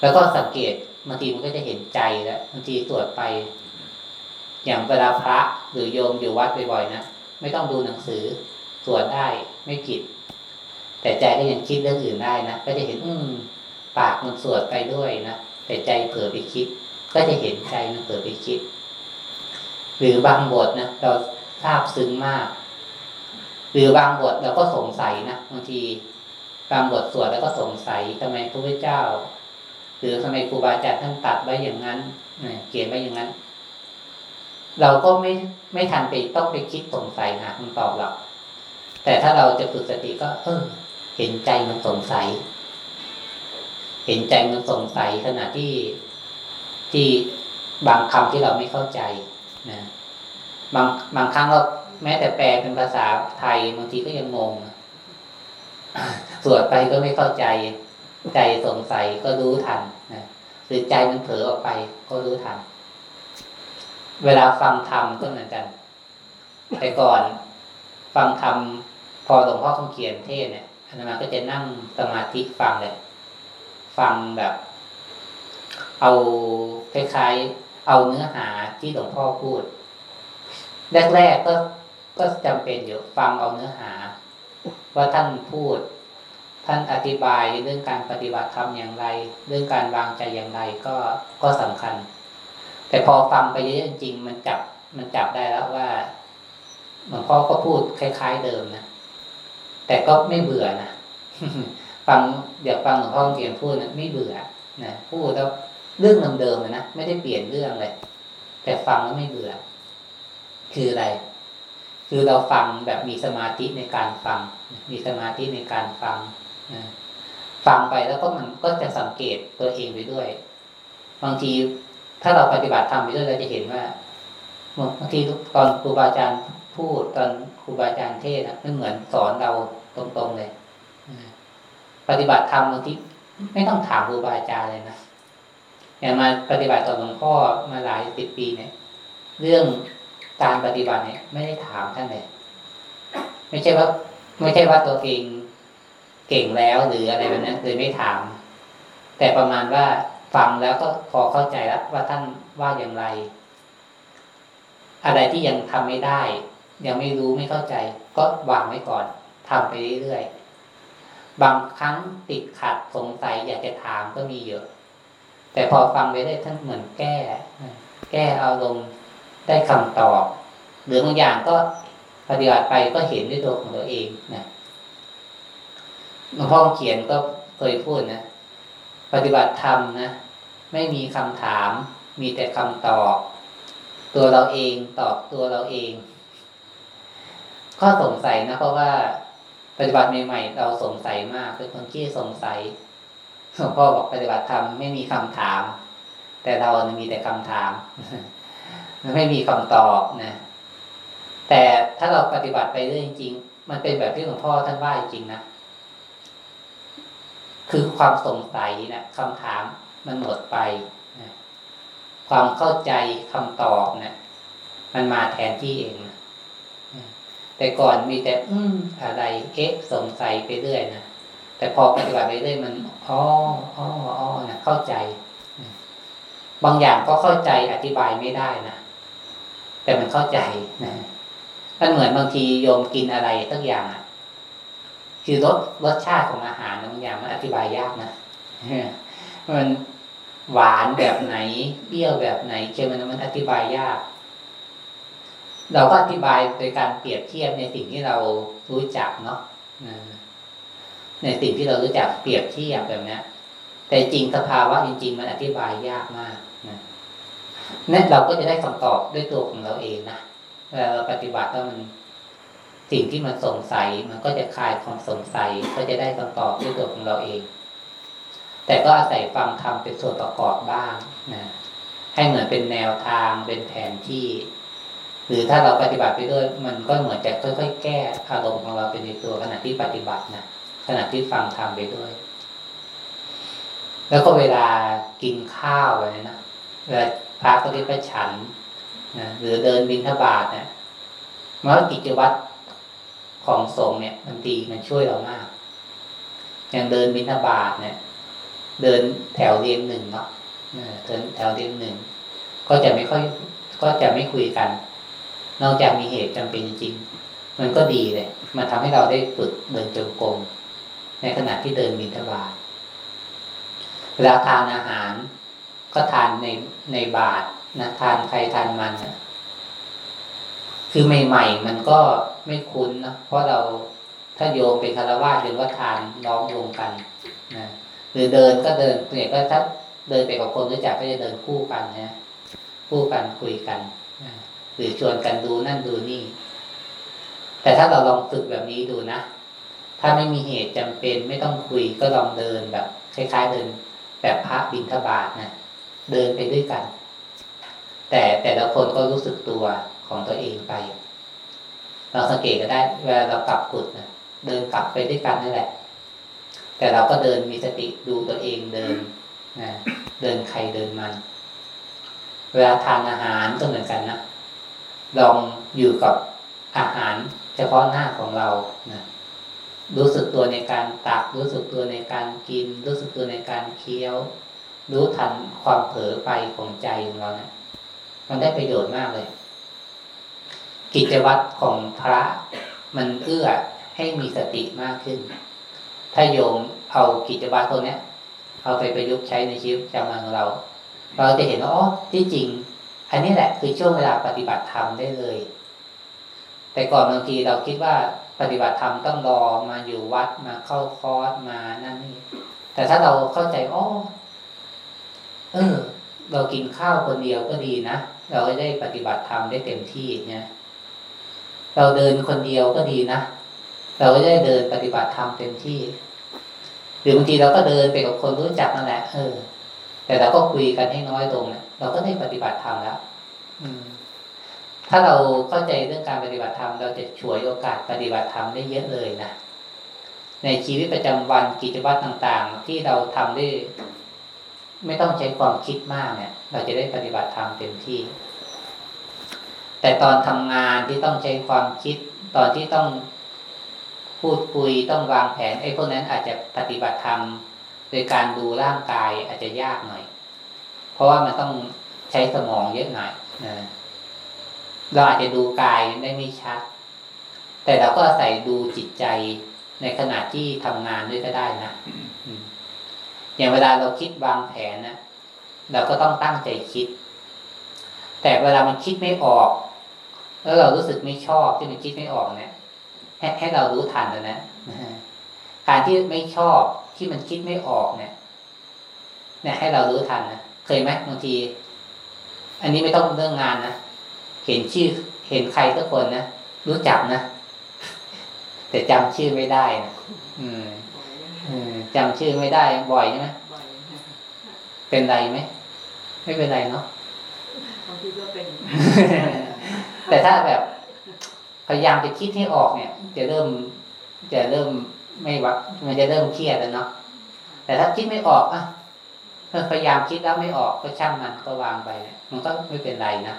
Speaker 1: แล้วก็สังเกตบางทีมันก็จะเห็นใจแล้วบางทีสวดไป อย่างเวลาพระหรือโยมอยู่วัดบ่อยๆนะไม่ต้องดูหนังสือสวดได้ไม่ผิด แต่ใจก็ยังคิดเรื่องอื่นได้นะก็จะเห็นอืมปากมันสวดไปด้วยนะ แต่ใจเผลอไปคิด ก็จะเห็นใจมันเผลอไปคิด หรือบางบทนะเราทราบซึ้งมาก หรือบางบทเราก็สงสัยนะบางทีบางบทสวดแล้วก็สงสัยทำไมพระพุทธเจ้า หรือทำไมครูบาอาจารย์ท่านตัดไว้อย่างนั้นเขียนไว้อย่างนั้น เราก็ไม่ไม่ทันไปต้องไปคิดสงสัยหาคำตอบหรอกแต่ถ้าเราจะฝึกสติก็ เออ เห็นใจมันสงสัย ห็นใจมันสงสัยขณะที่ที่บางคำที่เราไม่เข้าใจนะบางบางครั้งเราแม้แต่แปลเป็นภาษาไทยบางทีก็ยังงงสวดไปก็ไม่เข้าใจ ใจสงสัยก็รู้ทันนะหรือใจมันเผลอออกไปก็รู้ทัน เวลาฟังธรรมก็เหมือนกัน แต่ก่อนฟังธรรมพอหลวงพ่อคำเขียนเทศเนี่ยอาตมาก็จะนั่งสมาธิฟังเลย ฟังแบบ เอาคล้ายๆเอาเนื้อหาที่หลวงพ่อพูด แรกๆก็ก็จำเป็นอยู่ฟังเอาเนื้อหา ว่าท่านพูด ท่านอธิบายเรื่องการปฏิบัติธรรมอย่างไร เรื่องการวางใจอย่างไรก็ก็สำคัญ แต่พอฟังไปเยอะจริงๆมันจับมันจับได้แล้วว่าหลวงพ่อก็พูดคล้าย ๆเดิมนะแต่ก็ไม่เบื่อนะ ฟังเดี๋ยวฟังหลวงพ่อเขียนพูดนะไม่เบื่อนะพูดแล้วเรื่องเดิมๆนะไม่ได้เปลี่ยนเรื่องเลยแต่ฟังแล้วไม่เบื่อ คืออะไร คือเราฟังแบบมีสมาธิในการฟัง มีสมาธิในการฟังนะฟังไปแล้วก็มันก็จะสังเกตตัวเองไปด้วย บางทีถ้าเราปฏิบัติธรรมไปด้วยเราจะเห็นว่าบางทีตอนครูบาอาจารย์พูดตอนครูบาอาจารย์เทศน์ไม่เหมือนสอนเราตรงๆเลย ปฏิบัติธรรมบางทีไม่ต้องถามครูบาอาจารย์เลยนะอย่างมาปฏิบัติต่อหลวงพ่อมาหลายสิบปีเนี่ย เรื่องการปฏิบัติเนี่ย ไม่ได้ถามท่านเลยไม่ใช่ว่า ไม่ใช่ว่าตัวเองเก่งแล้วหรืออะไรแบบนั้นเลยไม่ถาม แต่ประมาณว่าฟังแล้วก็พอเข้าใจแล้วว่าท่านว่าอย่างไร อะไรที่ยังทำไม่ได้ ยังไม่รู้ไม่เข้าใจ ก็วางไว้ก่อนทำไปเรื่อยๆ บางครั้งติดขัดสงสัยอยากจะถามก็มีเยอะ แต่พอฟังไปได้ท่านเหมือนแก้ แก้อารมณ์ได้คำตอบหรือบางอย่างก็ปฏิบัติไปก็เห็นด้วยตัวของตัวเองนะหลวงพ่อเขียนก็เคยพูดนะปฏิบัติธรรมนะไม่มีคำถาม มีแต่คำตอบ ตัวเราเองตอบตัวเราเอง ข้อสงสัยนะเพราะว่า ปฏิบัติใหม่ ๆ เราสงสัยมาก เป็นคนที่สงสัยหลวงพ่อบอกปฏิบัติธรรมไม่มีคำถาม แต่เรามีแต่คำถามไม่มีคำตอบนะแต่ถ้าเราปฏิบัติไปเรื่อยจริง มันเป็นแบบที่หลวงพ่อท่านว่าจริงนะคือความสงสัยนะคำถามมันหมดไปนะความเข้าใจคำตอบเนะี่ยมันมาแทนที่เองนะ แต่ก่อนมีแต่อืมอะไรเอ๊ะสงสัยไปเรื่อยนะแต่พอปฏิบัติไปเรื่อยมันอ๋ออ๋ออ๋อนะเข้าใจ บางอย่างก็เข้าใจอธิบายไม่ได้นะแต่มันเข้าใจนะมันเหมือนบางทีโยมกินอะไรสักอย่างอะคือรสรสชาติของอาหารบางอย่างมันอธิบายยากนะมันหวานแบบไหนเปรี้ยวแบบไหนเค็มมันมันอธิบายยาก เราก็อธิบายโดยการเปรียบเทียบในสิ่งที่เรารู้จักเนาะในสิ่งที่เรารู้จักเปรียบเทียบแบบนี้แต่จริงสภาวะจริง ๆ มันอธิบายยากมากนะนั่นเราก็จะได้คำตอบด้วยตัวของเราเองนะเวลาเราปฏิบัติแล้วมันสิ่งที่มันสงสัย มันก็จะคลายความสงสัย ก็จะได้คำตอบด้วยตัวของเราเอง แต่ก็อาศัยฟังธรรมเป็นส่วนประกอบบ้างนะให้เหมือนเป็นแนวทางเป็นแผนที่ รือถ้าเราปฏิบัติไปด้วย มันก็เหมือนจะค่อยๆ แก้อารมณ์ของเราเป็นในตัวขณะที่ปฏิบัตินะขณะที่ฟังธรรมไปด้วย แล้วก็เวลากินข้าวไรนะเวลาพระก็เรียกว่าฉันนะหรือเดินบินทบาทเนี่ยเมื่อกิจวัตรของสงฆ์เนี่ยมันดีมันช่วยเรามาก อย่างเดินบินทบาทเนี่ย เดินแถวเรียงหนึ่งเนาะเดินแถวเรียงหนึ่งก็จะไม่ค่อย ก็จะไม่คุยกัน นอกจากมีเหตุจำเป็นจริงมันก็ดีเลยมันทำให้เราได้ฝึกเดินจงกรมในขณะที่เดินบินทบาทเวลาทานอาหาร ก็ทานในในบาทนะทานใครทานมันนะคือใหม่ๆ มันก็ไม่คุ้นนะเพราะเราถ้าโยมเป็นคารวะหรือว่าทานน้องรวมกันนะหรือเดินก็เดินเนี่ยก็ถ้าเดินไปกับคนรู้จักก็จะเดินคู่กันนะคู่กันคุยกัน หรือชวนกันดูนั่นดูนี่ แต่ถ้าเราลองฝึกแบบนี้ดูนะ ถ้าไม่มีเหตุจำเป็นไม่ต้องคุยก็ลองเดินแบบคล้ายๆเดิน แบบพระบินทบาทนะเดินไปด้วยกัน แต่แต่ละคนก็รู้สึกตัวของตัวเองไป เราสังเกตก็ได้เวลาเรากลับกุดนะเดินกลับไปด้วยกันนั่นแหละ แต่เราก็เดินมีสติดูตัวเองเดินนะเดินใครเดินมัน เวลาทานอาหารก็เหมือนกันนะ ลองอยู่กับอาหารเฉพาะหน้าของเรานะรู้สึกตัวในการตัก รู้สึกตัวในการกิน รู้สึกตัวในการเคี้ยว รู้ทันความเผลอไปของใจของเราเนะี่ยมันได้ประโยชน์มากเลย กิจวัตรของพระมันเอื้อให้มีสติมากขึ้น ถ้าโยมเอากิจวัตรตัวเนี้ยเอาไปประยุกต์ใช้ในชีวิตประจำวันของเรา เราจะเห็นว่าอ๋อที่จริง อันนี้แหละคือช่วงเวลาปฏิบัติธรรมได้เลย แต่ก่อนบางทีเราคิดว่าปฏิบัติธรรมต้องรอมาอยู่วัดมาเข้าคอร์สมานั่นนี่แต่ถ้าเราเข้าใจอ๋อเออ เรากินข้าวคนเดียวก็ดีนะเราก็ได้ปฏิบัติธรรมได้เต็มที่เนี่ยเราเดินคนเดียวก็ดีนะเราก็ได้เดินปฏิบัติธรรมเต็มที่ หรือบางทีเราก็เดินไปกับคนรู้จักนั่นแหละเออ แต่เราก็คุยกันให้น้อยลงเนี่ยเราก็ได้ปฏิบัติธรรมแล้วอืมถ้าเราเข้าใจเรื่องการปฏิบัติธรรมเราจะฉวยโอกาสปฏิบัติธรรมได้เยอะเลยนะในชีวิตประจำวันกิจวัตรต่าง ๆ ที่เราทำได้ ไม่ต้องใช้ความคิดมากเนี่ย เราจะได้ปฏิบัติธรรมเต็มที่ แต่ตอนทำงานที่ต้องใช้ความคิด ตอนที่ต้องพูดคุยต้องวางแผนไอ้พวกนั้นอาจจะปฏิบัติธรรม โดยการดูร่างกายอาจจะยากหน่อย เพราะว่ามันต้องใช้สมองเยอะหน่อยนะเราอาจจะดูกายได้ไม่ชัด แต่เราก็ใส่ดูจิตใจในขณะที่ทำงานด้วยก็ได้นะอย่างเวลาเราคิดวางแผนนะเราก็ต้องตั้งใจคิด แต่เวลามันคิดไม่ออก แล้วเรารู้สึกไม่ชอบที่มันคิดไม่ออกเนี่ยให้ให้เรารู้ทันนะนะการที่ไม่ชอบ ที่มันคิดไม่ออกเนี่ยเนี่ยให้เรารู้ทันนะเคยไหมบางที อันนี้ไม่ต้องเรื่องงานนะเห็นชื่อ เห็นใครสักคนนะรู้จักนะแต่จำชื่อไม่ได้นะอืมจำชื่อไม่ได้บ่อยใช่ไหมเป็นไรไหมไม่เป็นไรเนาะ
Speaker 2: บางทีก็เป็น
Speaker 1: แต่ถ้าแบบพยายามจะคิดให้ออกเนี่ย จะเริ่มจะเริ่ม ไม่วัดมันจะเริ่มเครียดแล้วเนาะแต่ถ้าคิดไม่ออกอะพยายามคิดแล้วไม่ออกก็ช่างมันก็วางไปเนี่ยมันก็ไม่เป็นไรนะ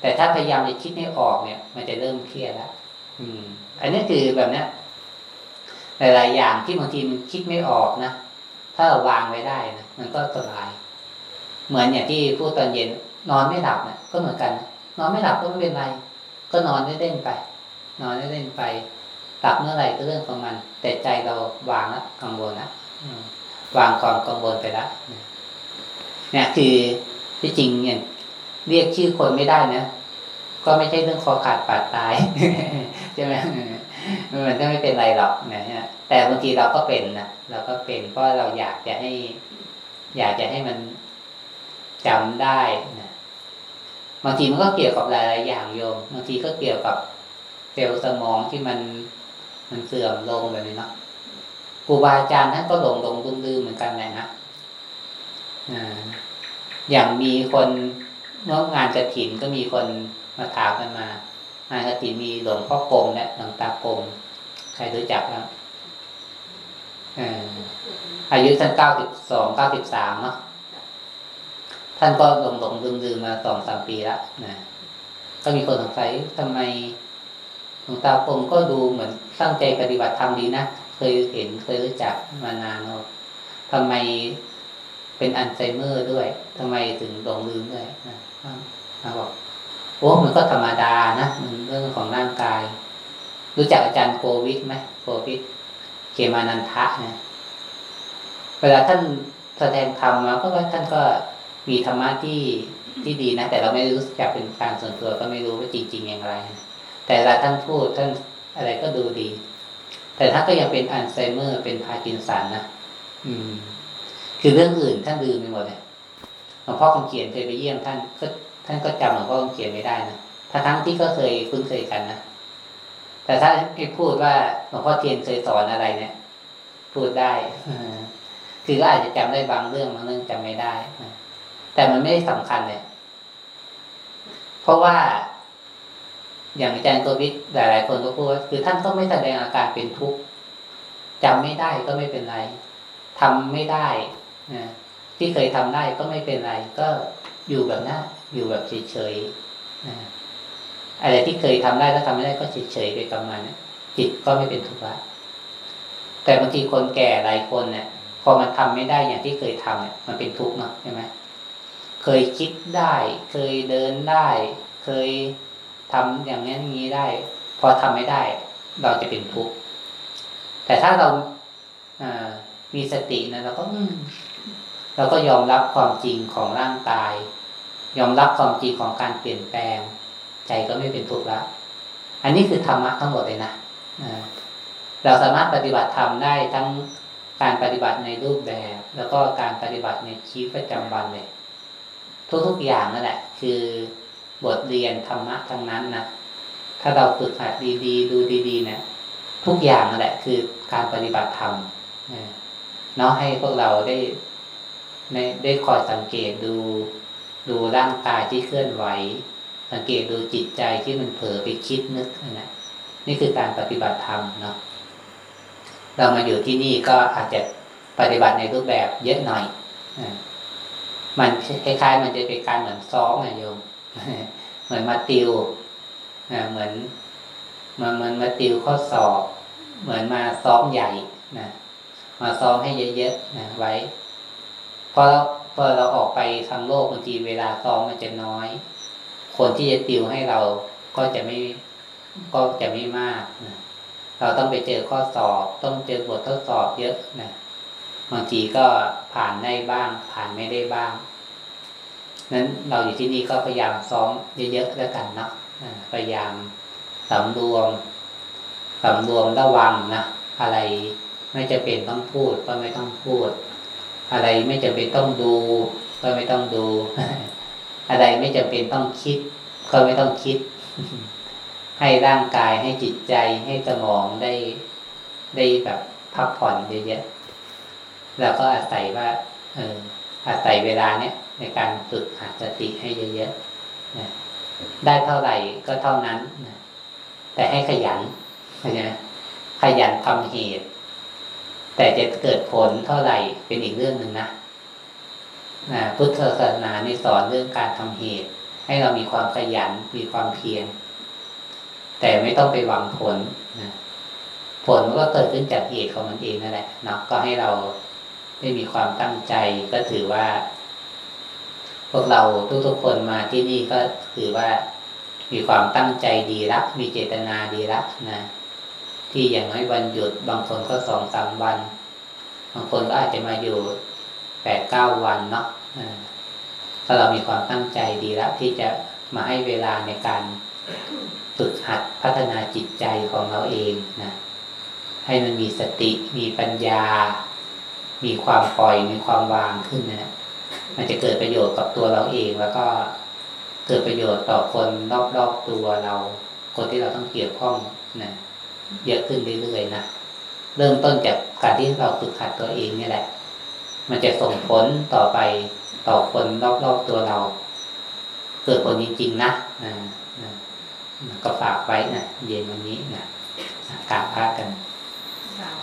Speaker 1: แต่ถ้าพยายามจะคิดให้ออกเนี่ย มันจะเริ่มเครียดแล้วอืม อันนี้คือแบบเนี้ยหลายๆอย่างที่บางทีมันคิดไม่ออกนะถ้าเราวางไว้ได้นะมันก็สบาย เหมือนอย่างที่พูดตอนเย็นนอนไม่หลับนะก็เหมือนกัน นอนไม่หลับก็ไม่เป็นไร ก็นอนเล่นๆไป นอนเล่นๆไป หลับเมื่อไหร่ก็เรื่องของมัน แต่ใจเราวางแล้วกังวลนะวางความกังวลไปแล้วเนี่ยคือที่จริงเนี่ยเรียกชื่อคนไม่ได้นะก็ไม่ใช่เรื่องคอขาดปาดตายใช่ไหมมันก็ไม่เป็นไรหรอกนะฮะแต่บางทีเราก็เป็นนะเราก็เป็นเพราะเราอยากจะให้ อยากจะให้มันจำได้นะบางทีมันก็เกี่ยวกับหลาย ๆ อย่างโยม บางทีก็เกี่ยวกับเซลล์สมองที่มัน มันเสื่อมลงแบบนี้เนาะครูบาอาจารย์ท่านก็หลงหลงลืมลืมเหมือนกันแหละนะอย่างมีคนเมื่องานกระถินก็มีคนมาถามกันมา งานกฐินมีหลวงพ่อกรมและหลวงตากรมใครรู้จักบ้างอายุท่านเก้าสิบสองเก้าสิบสามเนาะท่านก็หลงหลงลืมลืมมาสองสามปีแล้วนะก็มีคนสงสัยทำไม งตากรมก็ดูเหมือนตั้งใจปฏิบัติธรรมดีนะเคยเห็นเคยรู้จักมานานแล้วทำไมเป็นอัลไซเมอร์ด้วยทำไมถึงหลงลืมด้วยนะบอกโอ้มันก็ธรรมดานะมันเรื่องของร่างกาย รู้จักอาจารย์โควิดไหมโควิดเกมานันทะนะเวลาท่านแสดงธรรมมาก็ท่านก็มีธรรมะที่ที่ดีนะแต่เราไม่รู้จักเป็นการส่วนตัวก็ไม่รู้ว่าจริง ๆ อย่างไร แต่เวลาท่านพูดท่านอะไรก็ดูดี แต่ท่านก็ยังเป็นอัลไซเมอร์เป็นพาร์กินสันนะอืม คือเรื่องอื่นท่านลืมไปหมดเลยหลวงพ่อคำเขียนเคยไปเยี่ยมท่านก็ท่านก็จำหลวงพ่อเขียนไม่ได้นะถ้าทั้งที่ก็เคยคุ้นเคยกันนะแต่ถ้าให้พูดว่าหลวงพ่อเทียนเคยสอนอะไรเนี่ย พูดได้คือก็อาจจะจำได้บางเรื่องบางเรื่องจำไม่ได้แต่มันไม่สำคัญเลยเพราะว่า อย่างอาจารย์โกวิทหลายๆคนก็พูดว่าคือท่านก็ไม่แสดงอาการเป็นทุกข์จำไม่ได้ก็ไม่เป็นไรทำไม่ได้นะที่เคยทำได้ก็ไม่เป็นไร ก็อยู่แบบนั้นอยู่แบบเฉยๆอะไรที่เคยทำได้แล้วทำไม่ได้ก็เฉยๆไปกับมันจิตก็ไม่เป็นทุกข์ละแต่บางทีคนแก่หลายคนเนี่ยพอมันทำไม่ได้อย่างที่เคยทำเนี่ยมันเป็นทุกข์เนาะใช่ไหมเคยคิดได้ เคยเดินได้ เคย ทำอย่างนี้นี้ได้ พอทำไม่ได้ เราจะเป็นทุกข์แต่ถ้าเรามีสตินะเราก็เราก็ยอมรับความจริงของร่างกาย ยอมรับความจริงของการเปลี่ยนแปลง ใจก็ไม่เป็นทุกข์ละอันนี้คือธรรมะทั้งหมดเลยนะเราสามารถปฏิบัติธรรมได้ทั้งการปฏิบัติในรูปแบบ แล้วก็การปฏิบัติในชีวิตประจำวันเลยทุกๆอย่างนั่นแหละ คือ บทเรียนธรรมะทั้งนั้นนะถ้าเราฝึกหัดดีๆ ดูดีๆเนะี่ยทุกอย่างนั่นแหละคือการปฏิบัติธรรมเนาะให้พวกเราได้ได้คอยสังเกตดู ดูร่างกายที่เคลื่อนไหว สังเกตดูจิตใจที่มันเผลอไปคิดนึกนะนี่คือการปฏิบัติธรรมเนาะเรามาอยู่ที่นี่ก็อาจจะปฏิบัติในรูปแบบเยอะหน่อยมันคล้ายๆ มันจะเป็นการเหมือนซ้อมนะโยม เหมือนมาติวเหมือนมันมันมาติวข้อสอบ เหมือนมาซ้อมใหญ่นะมาซ้อมให้เยอะๆนะไว้พอเราพอเราออกไปทางโลกบางทีเวลาซ้อมมันจะน้อย คนที่จะติวให้เราก็จะไม่ก็จะไม่มากนะเราต้องไปเจอข้อสอบ ต้องเจอบททดสอบเยอะนะบางทีก็ผ่านได้บ้าง ผ่านไม่ได้บ้าง นั้นเราอยู่ที่นี่ก็พยายามซ้อมเยอะๆแล้วกันเนาะพยายามสำรวมสำรวมระวังนะอะไรไม่จะเป็นต้องพูดก็ไม่ต้องพูด อะไรไม่จำเป็นต้องดู ก็ไม่ต้องดู อะไรไม่จำเป็นต้องคิด ก็ไม่ต้องคิด ให้ร่างกายให้จิตใจให้สมองได้ได้แบบพักผ่อนเยอะๆแล้วก็อาศัยว่า เอออาศัยเวลาเนี้ย ในการฝึกหัดสติให้เยอะๆนะได้เท่าไหร่ก็เท่านั้นนะแต่ให้ขยันเข้าใจไหมขยันทำเหตุ แต่จะเกิดผลเท่าไหร่เป็นอีกเรื่องหนึ่งนะนะพุทธศาสนาในสอนเรื่องการทำเหตุ ให้เรามีความขยันมีความเพียรแต่ไม่ต้องไปหวังผลนะผลมันก็เกิดขึ้นจากเหตุของมันเองนั่นแหละเนาะก็ให้เราได้มีความตั้งใจก็ถือว่า พวกเราทุกๆคนมาที่นี่ก็ถือว่ามีความตั้งใจดีละมีเจตนาดีละนะที่อย่างน้อยวันหยุด บางคนก็สองสามวัน บางคนก็อาจจะมาอยู่แปดเก้าวันเนาะถ้าเรามีความตั้งใจดีแล้วที่จะมาให้เวลาในการฝึกหัดพัฒนาจิตใจของเราเองนะให้มันมีสติมีปัญญา มีความปล่อยมีความวางขึ้นนะ มันจะเกิดประโยชน์กับตัวเราเองแล้วก็เกิดประโยชน์ต่อคนรอบๆตัวเรา คนที่เราต้องเกี่ยวข้องนะเยอะขึ้นเรื่อยๆนะเริ่มต้นจากการที่เราฝึกหัดตัวเองนี่แหละ มันจะส่งผลต่อไปต่อคนรอบๆตัวเรา เกิดผลจริง ๆ นะนะนะก็ฝากไว้นะเย็นวันนี้นะกราบพระกัน
Speaker 2: สาว